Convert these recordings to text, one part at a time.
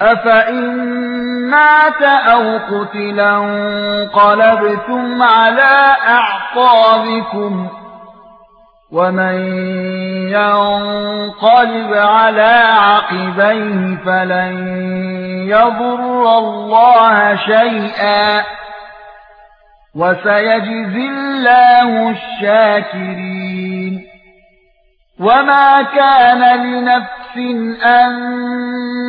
أَفَإِن مَّاتَ أَوْ قُتِلَ انقَلَبْتُمْ عَلَى أَعْقَابِكُمْ وَمَن يَنقَلِبْ عَلَى عَقِبَيْهِ فَلَن يَضُرَّ اللَّهَ شَيْئًا وَسَيَجْزِي اللَّهُ الشَّاكِرِينَ وَمَا كَانَ لِنَفْسٍ أَن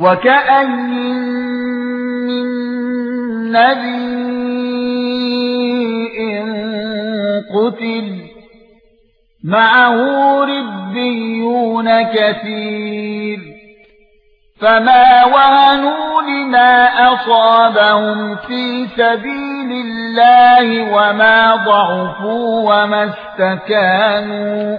وَكَأَيِّن مِّن نَّبِيٍّ قُتِلَ مَعَهُ رِبِّيُّونَ كَثِيرٌ فَمَا وَهَنُوا لِمَا أَصَابَهُمْ فِي سَبِيلِ اللَّهِ وَمَا ضَعُفُوا وَمَا اسْتَكَانُوا